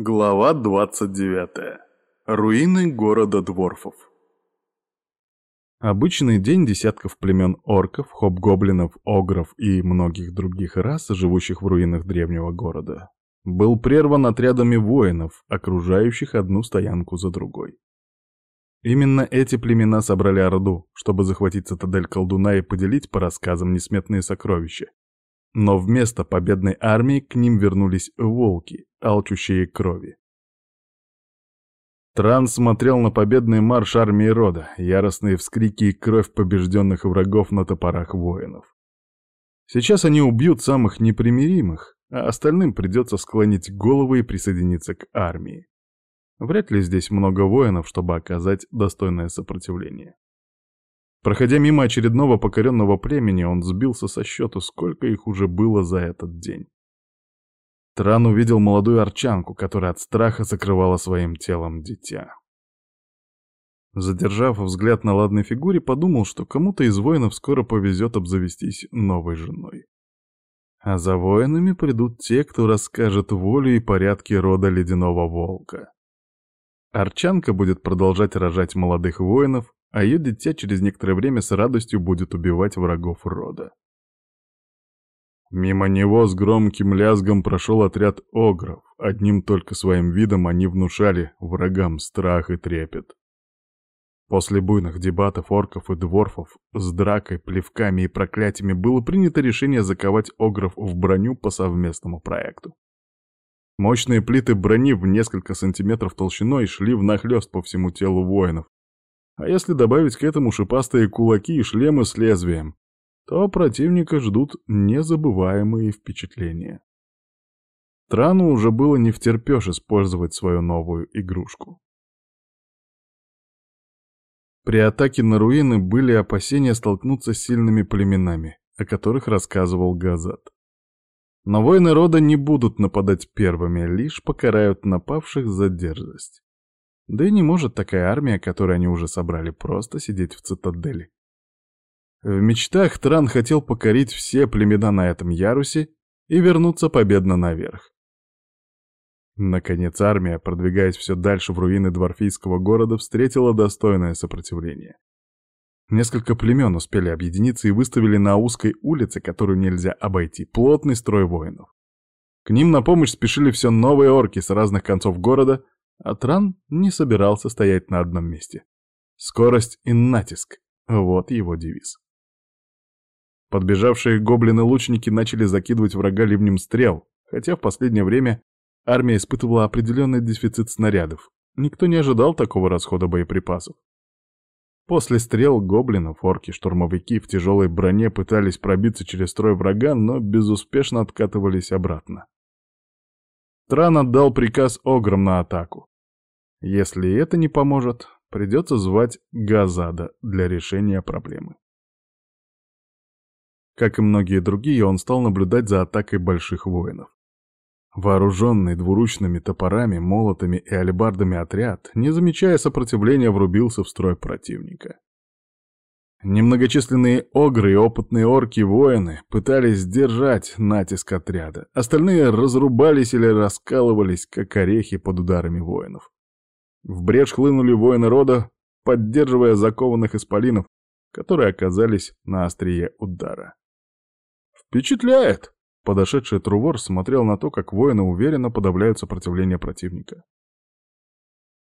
Глава 29. Руины города Дворфов. Обычный день десятков племен орков, хоб-гоблинов, огров и многих других рас, живущих в руинах древнего города, был прерван отрядами воинов, окружающих одну стоянку за другой. Именно эти племена собрали Орду, чтобы захватить цитадель колдуна и поделить по рассказам несметные сокровища, но вместо победной армии к ним вернулись волки, алчущие крови. Транс смотрел на победный марш армии рода, яростные вскрики и кровь побежденных врагов на топорах воинов. Сейчас они убьют самых непримиримых, а остальным придется склонить головы и присоединиться к армии. Вряд ли здесь много воинов, чтобы оказать достойное сопротивление. Проходя мимо очередного покоренного племени, он сбился со счету, сколько их уже было за этот день. Тран увидел молодую арчанку, которая от страха закрывала своим телом дитя. Задержав взгляд на ладной фигуре, подумал, что кому-то из воинов скоро повезет обзавестись новой женой. А за воинами придут те, кто расскажет волю и порядки рода Ледяного Волка. Арчанка будет продолжать рожать молодых воинов, а ее дитя через некоторое время с радостью будет убивать врагов рода. Мимо него с громким лязгом прошел отряд огров. Одним только своим видом они внушали врагам страх и трепет. После буйных дебатов орков и дворфов с дракой, плевками и проклятиями было принято решение заковать огров в броню по совместному проекту. Мощные плиты брони в несколько сантиметров толщиной шли внахлёст по всему телу воинов. А если добавить к этому шипастые кулаки и шлемы с лезвием, то противника ждут незабываемые впечатления. Трану уже было не втерпёшь использовать свою новую игрушку. При атаке на руины были опасения столкнуться с сильными племенами, о которых рассказывал Газат. Но воины рода не будут нападать первыми, лишь покарают напавших за дерзость. Да и не может такая армия, которую они уже собрали, просто сидеть в цитадели. В мечтах Тран хотел покорить все племена на этом ярусе и вернуться победно наверх. Наконец армия, продвигаясь все дальше в руины Дворфийского города, встретила достойное сопротивление. Несколько племен успели объединиться и выставили на узкой улице, которую нельзя обойти, плотный строй воинов. К ним на помощь спешили все новые орки с разных концов города, а Тран не собирался стоять на одном месте. Скорость и натиск — вот его девиз. Подбежавшие гоблины-лучники начали закидывать врага ливнем стрел, хотя в последнее время армия испытывала определенный дефицит снарядов. Никто не ожидал такого расхода боеприпасов. После стрел гоблинов орки-штурмовики в тяжелой броне пытались пробиться через строй врага, но безуспешно откатывались обратно. Тран отдал приказ Огром на атаку. Если это не поможет, придется звать Газада для решения проблемы. Как и многие другие, он стал наблюдать за атакой больших воинов. Вооруженный двуручными топорами, молотами и алебардами отряд, не замечая сопротивления, врубился в строй противника. Немногочисленные огры и опытные орки-воины пытались сдержать натиск отряда, остальные разрубались или раскалывались, как орехи под ударами воинов. В брешь хлынули воины рода, поддерживая закованных исполинов, которые оказались на острие удара. «Впечатляет!» Подошедший Трувор смотрел на то, как воины уверенно подавляют сопротивление противника.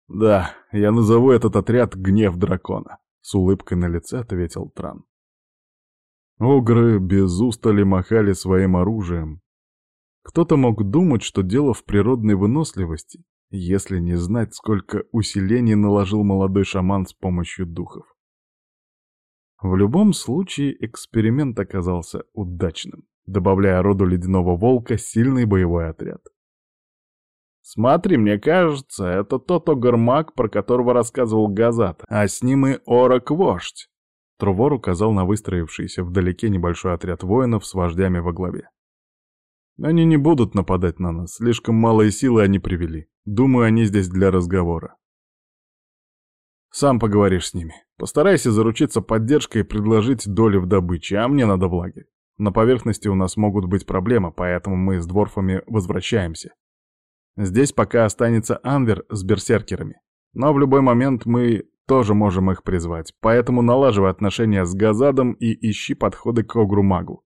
«Да, я назову этот отряд «Гнев дракона», — с улыбкой на лице ответил Тран. Огры без устали махали своим оружием. Кто-то мог думать, что дело в природной выносливости, если не знать, сколько усилений наложил молодой шаман с помощью духов. В любом случае эксперимент оказался удачным, добавляя роду ледяного волка сильный боевой отряд. «Смотри, мне кажется, это тот огормак, про которого рассказывал Газат, а с ним и орок-вождь». Трувор указал на выстроившийся вдалеке небольшой отряд воинов с вождями во главе. «Они не будут нападать на нас, слишком малые силы они привели. Думаю, они здесь для разговора. Сам поговоришь с ними. Постарайся заручиться поддержкой и предложить доли в добыче, а мне надо в лагерь. На поверхности у нас могут быть проблемы, поэтому мы с дворфами возвращаемся. Здесь пока останется Анвер с берсеркерами. Но в любой момент мы тоже можем их призвать, поэтому налаживай отношения с Газадом и ищи подходы к Огру-магу.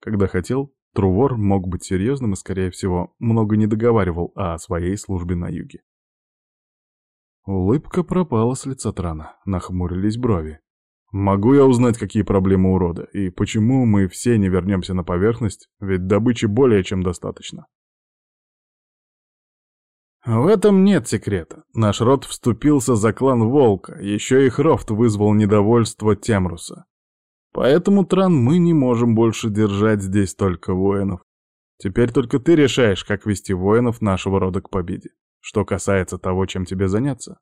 Когда хотел, Трувор мог быть серьезным и, скорее всего, много не договаривал о своей службе на юге. Улыбка пропала с лица Трана, нахмурились брови. «Могу я узнать, какие проблемы у рода, и почему мы все не вернемся на поверхность, ведь добычи более чем достаточно?» В этом нет секрета. Наш род вступился за клан Волка, еще и Хрофт вызвал недовольство Темруса. Поэтому, Тран, мы не можем больше держать здесь только воинов. Теперь только ты решаешь, как вести воинов нашего рода к победе. Что касается того, чем тебе заняться.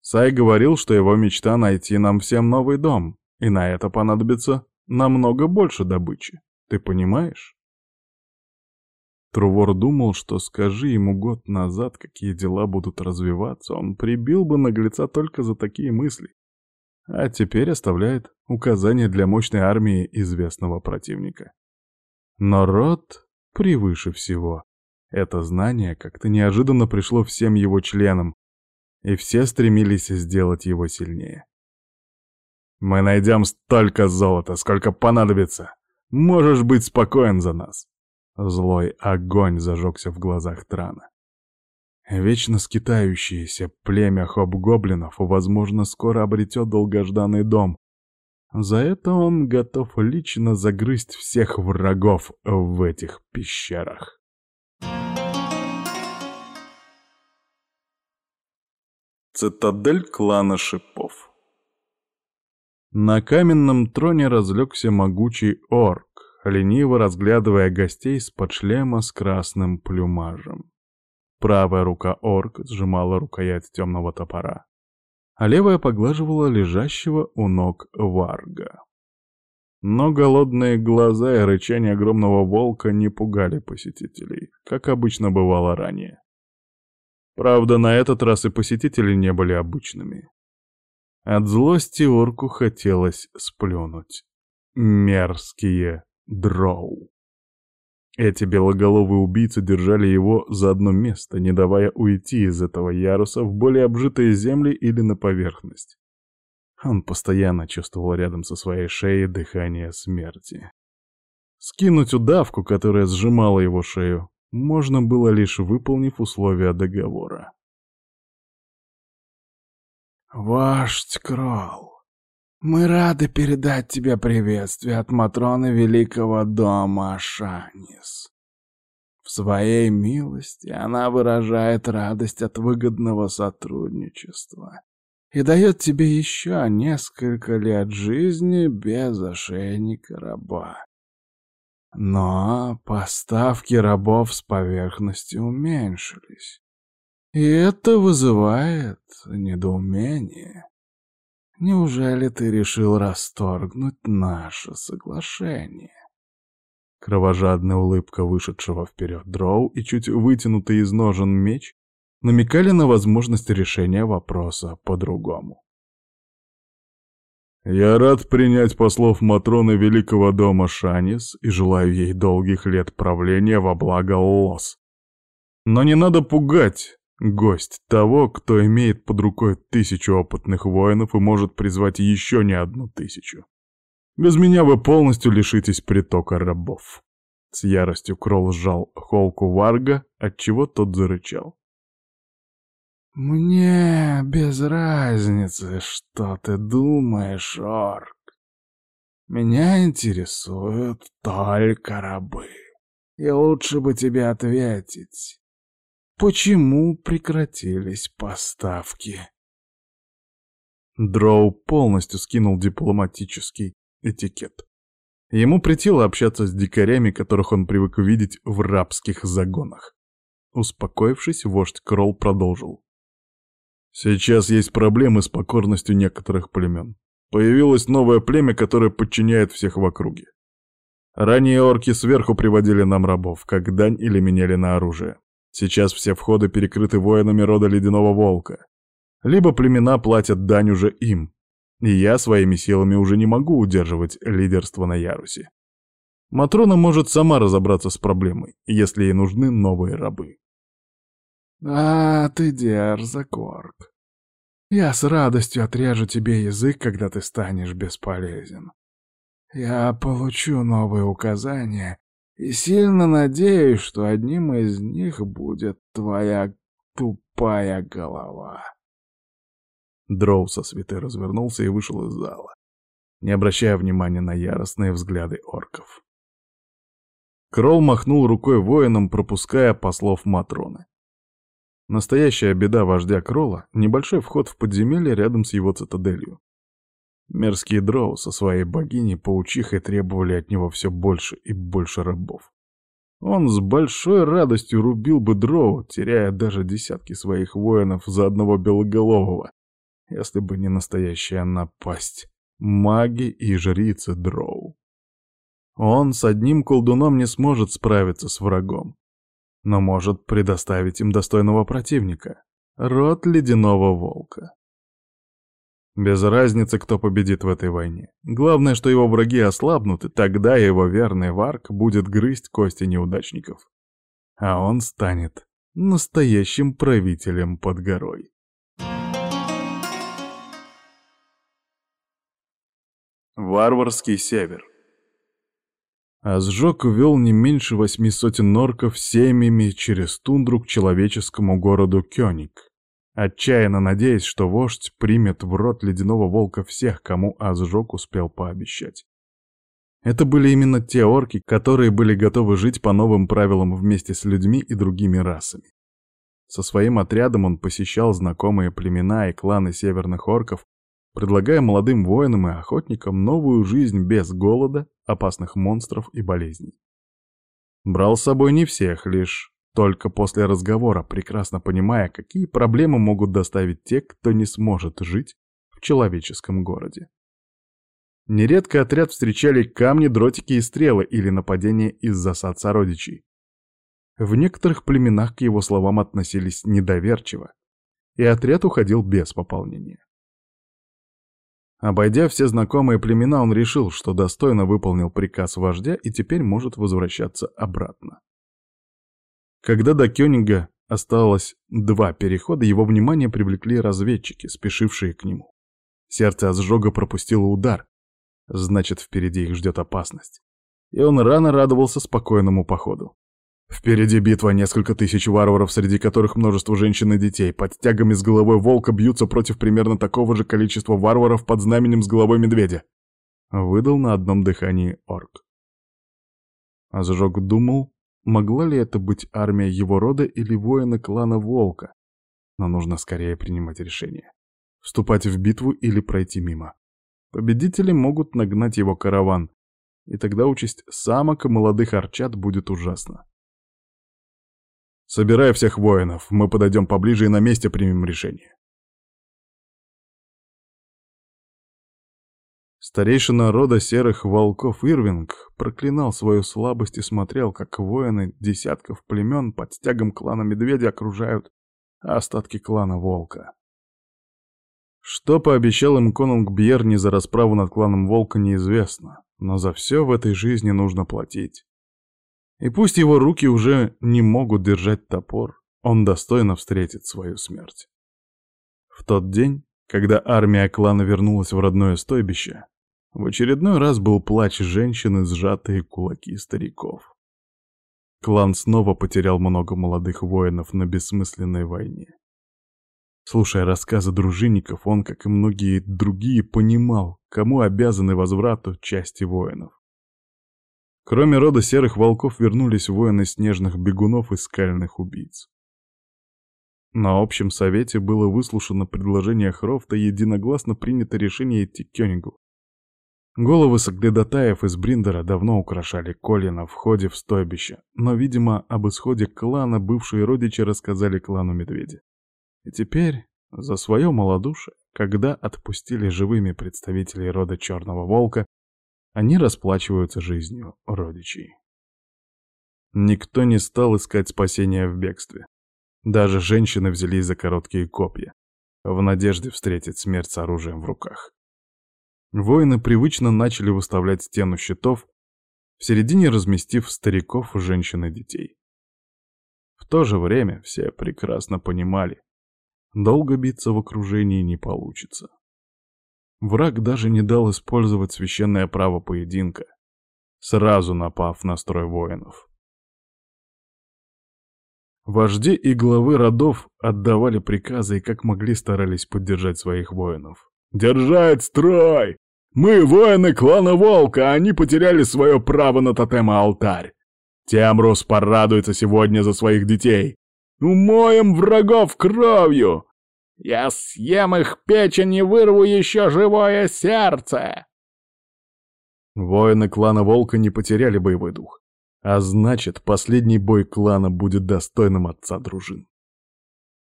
Сай говорил, что его мечта найти нам всем новый дом, и на это понадобится намного больше добычи. Ты понимаешь? Трувор думал, что скажи ему год назад, какие дела будут развиваться, он прибил бы наглеца только за такие мысли. А теперь оставляет указания для мощной армии известного противника. Но род превыше всего. Это знание как-то неожиданно пришло всем его членам, и все стремились сделать его сильнее. «Мы найдем столько золота, сколько понадобится. Можешь быть спокоен за нас», Злой огонь зажегся в глазах Трана. Вечно скитающееся племя хоб-гоблинов, возможно, скоро обретет долгожданный дом. За это он готов лично загрызть всех врагов в этих пещерах. Цитадель клана шипов На каменном троне разлегся могучий орк, лениво разглядывая гостей с под шлема с красным плюмажем. Правая рука орк сжимала рукоять темного топора, а левая поглаживала лежащего у ног варга. Но голодные глаза и рычание огромного волка не пугали посетителей, как обычно бывало ранее. Правда, на этот раз и посетители не были обычными. От злости орку хотелось сплюнуть. Мерзкие Дроу. Эти белоголовые убийцы держали его за одно место, не давая уйти из этого яруса в более обжитые земли или на поверхность. Он постоянно чувствовал рядом со своей шеей дыхание смерти. Скинуть удавку, которая сжимала его шею, можно было лишь выполнив условия договора. «Вождь Кролл, мы рады передать тебе приветствие от Матроны Великого Дома Шанис. В своей милости она выражает радость от выгодного сотрудничества и дает тебе еще несколько лет жизни без ошейника раба. Но поставки рабов с поверхности уменьшились, и это вызывает недоумение. Неужели ты решил расторгнуть наше соглашение? Кровожадная улыбка вышедшего вперед дроу и чуть вытянутый из ножен меч намекали на возможность решения вопроса по-другому. «Я рад принять послов Матроны Великого дома Шанис и желаю ей долгих лет правления во благо Лос. Но не надо пугать Гость того, кто имеет под рукой тысячу опытных воинов и может призвать еще не одну тысячу. Без меня вы полностью лишитесь притока рабов. С яростью Кролл сжал холку Варга, отчего тот зарычал. «Мне без разницы, что ты думаешь, орк. Меня интересуют только рабы. И лучше бы тебе ответить, почему прекратились поставки. Дроу полностью скинул дипломатический этикет. Ему притило общаться с дикарями, которых он привык видеть в рабских загонах. Успокоившись, вождь Кролл продолжил. Сейчас есть проблемы с покорностью некоторых племен. Появилось новое племя, которое подчиняет всех в округе. Ранее орки сверху приводили нам рабов, как дань или меняли на оружие. Сейчас все входы перекрыты воинами рода Ледяного Волка. Либо племена платят дань уже им, и я своими силами уже не могу удерживать лидерство на ярусе. Матрона может сама разобраться с проблемой, если ей нужны новые рабы. «А, ты дерзок, орк. Я с радостью отрежу тебе язык, когда ты станешь бесполезен. Я получу новые указания и сильно надеюсь, что одним из них будет твоя тупая голова». Дроу со свиты развернулся и вышел из зала, не обращая внимания на яростные взгляды орков. Кролл махнул рукой воинам, пропуская послов Матроны. Настоящая беда вождя Кролла — небольшой вход в подземелье рядом с его цитаделью. Мерзкие дроу со своей богиней-паучихой требовали от него все больше и больше рабов. Он с большой радостью рубил бы дроу, теряя даже десятки своих воинов за одного белоголового, если бы не настоящая напасть — маги и жрицы дроу. Он с одним колдуном не сможет справиться с врагом, но может предоставить им достойного противника — род ледяного волка. Без разницы, кто победит в этой войне. Главное, что его враги ослабнут, и тогда его верный Варк будет грызть кости неудачников. А он станет настоящим правителем под горой. Варварский север а сжог вел не меньше восьми сотен норков семьями через тундру к человеческому городу Кёник, отчаянно надеясь, что вождь примет в рот ледяного волка всех, кому Азжок успел пообещать. Это были именно те орки, которые были готовы жить по новым правилам вместе с людьми и другими расами. Со своим отрядом он посещал знакомые племена и кланы северных орков, предлагая молодым воинам и охотникам новую жизнь без голода, опасных монстров и болезней. Брал с собой не всех, лишь только после разговора, прекрасно понимая, какие проблемы могут доставить те, кто не сможет жить в человеческом городе. Нередко отряд встречали камни, дротики и стрелы или нападения из засад сородичей. В некоторых племенах к его словам относились недоверчиво, и отряд уходил без пополнения. Обойдя все знакомые племена, он решил, что достойно выполнил приказ вождя и теперь может возвращаться обратно. Когда до Кёнинга осталось два перехода, его внимание привлекли разведчики, спешившие к нему. Сердце от пропустило удар, значит, впереди их ждет опасность. И он рано радовался спокойному походу. Впереди битва несколько тысяч варваров, среди которых множество женщин и детей. Под тягами с головой волка бьются против примерно такого же количества варваров под знаменем с головой медведя. Выдал на одном дыхании орк. Азжок думал, могла ли это быть армия его рода или воины клана Волка. Но нужно скорее принимать решение. Вступать в битву или пройти мимо. Победители могут нагнать его караван, и тогда участь самок и молодых арчат будет ужасна. Собирай всех воинов, мы подойдем поближе и на месте примем решение. Старейшина рода серых волков Ирвинг проклинал свою слабость и смотрел, как воины десятков племен под стягом клана Медведя окружают остатки клана Волка. Что пообещал им конунг Бьерни за расправу над кланом Волка, неизвестно, но за все в этой жизни нужно платить. И пусть его руки уже не могут держать топор, он достойно встретит свою смерть. В тот день, когда армия клана вернулась в родное стойбище, в очередной раз был плач женщин и сжатые кулаки стариков. Клан снова потерял много молодых воинов на бессмысленной войне. Слушая рассказы дружинников, он, как и многие другие, понимал, кому обязаны возврату части воинов. Кроме рода серых волков вернулись воины снежных бегунов и скальных убийц. На общем совете было выслушано предложение Хрофта и единогласно принято решение идти к Кёнигу. Головы соглядатаев из Бриндера давно украшали колья на входе в стойбище, но, видимо, об исходе клана бывшие родичи рассказали клану Медведя. И теперь, за свое малодушие, когда отпустили живыми представителей рода Черного Волка, они расплачиваются жизнью родичей. Никто не стал искать спасения в бегстве. Даже женщины взялись за короткие копья, в надежде встретить смерть с оружием в руках. Воины привычно начали выставлять стену щитов, в середине разместив стариков, женщин и детей. В то же время все прекрасно понимали, долго биться в окружении не получится. Враг даже не дал использовать священное право поединка, сразу напав на строй воинов. Вожди и главы родов отдавали приказы и как могли старались поддержать своих воинов. «Держать строй! Мы воины клана Волка, а они потеряли свое право на тотема-алтарь! Темрус порадуется сегодня за своих детей! Умоем врагов кровью! Я съем их печень и вырву еще живое сердце!» Воины клана Волка не потеряли боевой дух. А значит, последний бой клана будет достойным отца дружин.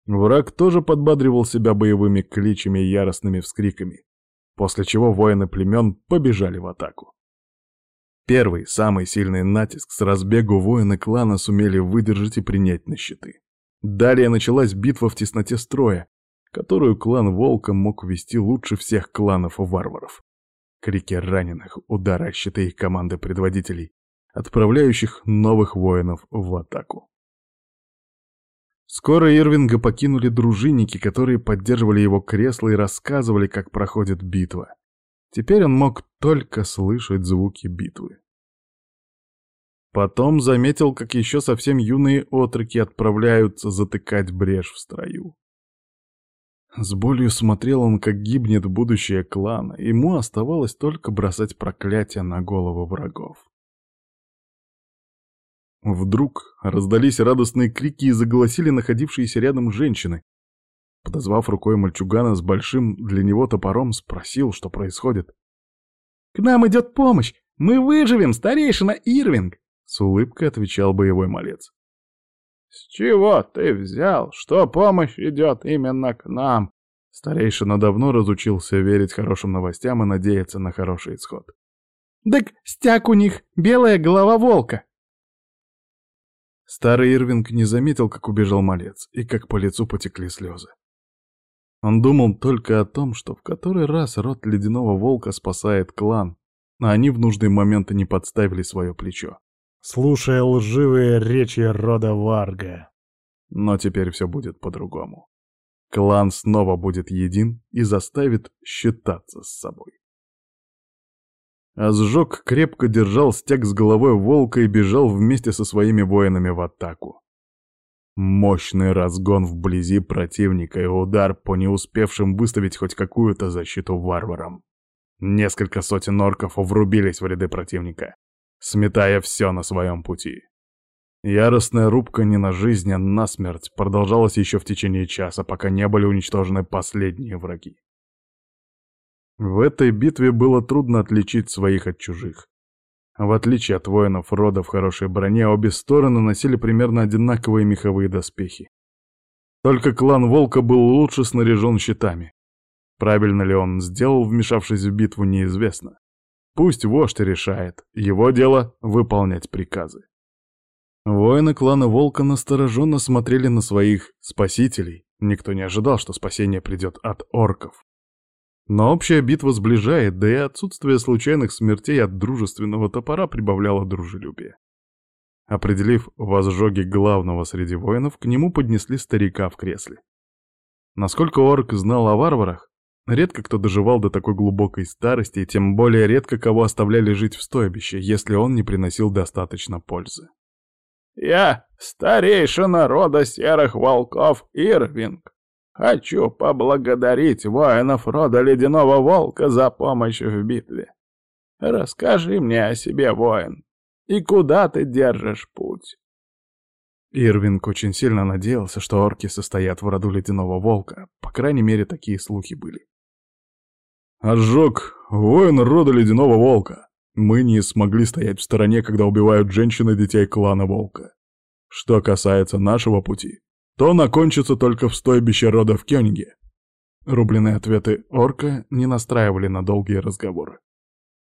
Враг тоже подбадривал себя боевыми кличами и яростными вскриками, после чего воины племен побежали в атаку. Первый, самый сильный натиск с разбегу воины клана сумели выдержать и принять на щиты. Далее началась битва в тесноте строя, которую клан Волка мог вести лучше всех кланов варваров. Крики раненых, удары щиты их команды предводителей, отправляющих новых воинов в атаку. Скоро Ирвинга покинули дружинники, которые поддерживали его кресло и рассказывали, как проходит битва. Теперь он мог только слышать звуки битвы. Потом заметил, как еще совсем юные отроки отправляются затыкать брешь в строю. С болью смотрел он, как гибнет будущее клана, ему оставалось только бросать проклятия на головы врагов. Вдруг раздались радостные крики и заголосили находившиеся рядом женщины. Подозвав рукой мальчугана с большим для него топором, спросил, что происходит. «К нам идет помощь! Мы выживем, старейшина Ирвинг!» С улыбкой отвечал боевой малец. «С чего ты взял, что помощь идет именно к нам?» Старейшина давно разучился верить хорошим новостям и надеяться на хороший исход. «Так стяг у них, белая голова волка!» Старый Ирвинг не заметил, как убежал малец, и как по лицу потекли слезы. Он думал только о том, что в который раз род ледяного волка спасает клан, а они в нужные моменты не подставили свое плечо. Слушая лживые речи рода Варга. Но теперь все будет по-другому. Клан снова будет един и заставит считаться с собой. А сжег крепко держал стяг с головой волка и бежал вместе со своими воинами в атаку. Мощный разгон вблизи противника и удар по не успевшим выставить хоть какую-то защиту варварам. Несколько сотен орков врубились в ряды противника, сметая все на своем пути. Яростная рубка не на жизнь, а на смерть продолжалась еще в течение часа, пока не были уничтожены последние враги. В этой битве было трудно отличить своих от чужих. В отличие от воинов рода в хорошей броне, обе стороны носили примерно одинаковые меховые доспехи. Только клан Волка был лучше снаряжен щитами. Правильно ли он сделал, вмешавшись в битву, неизвестно. Пусть вождь решает, его дело — выполнять приказы. Воины клана Волка настороженно смотрели на своих спасителей. Никто не ожидал, что спасение придет от орков. Но общая битва сближает, да и отсутствие случайных смертей от дружественного топора прибавляло дружелюбие. Определив возжоги главного среди воинов, к нему поднесли старика в кресле. Насколько орк знал о варварах, редко кто доживал до такой глубокой старости, и тем более редко кого оставляли жить в стойбище, если он не приносил достаточно пользы. «Я старейшина рода серых волков Ирвинг», Хочу поблагодарить воинов рода Ледяного Волка за помощь в битве. Расскажи мне о себе, воин, и куда ты держишь путь?» Ирвинг очень сильно надеялся, что орки состоят в роду Ледяного Волка, по крайней мере, такие слухи были. «Ожог, воин рода Ледяного Волка. Мы не смогли стоять в стороне, когда убивают женщин и детей клана Волка. Что касается нашего пути, то он окончится только в стойбище рода в Кёниге. Рубленые ответы орка не настраивали на долгие разговоры.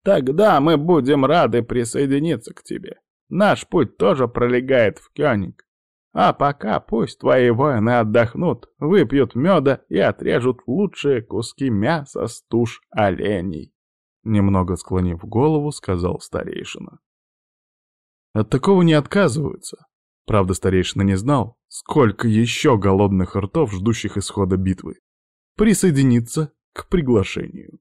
«Тогда мы будем рады присоединиться к тебе. Наш путь тоже пролегает в Кёниг. А пока пусть твои воины отдохнут, выпьют меда и отрежут лучшие куски мяса с туш оленей», — немного склонив голову, сказал старейшина. От такого не отказываются. Правда, старейшина не знал, сколько еще голодных ртов, ждущих исхода битвы, присоединиться к приглашению.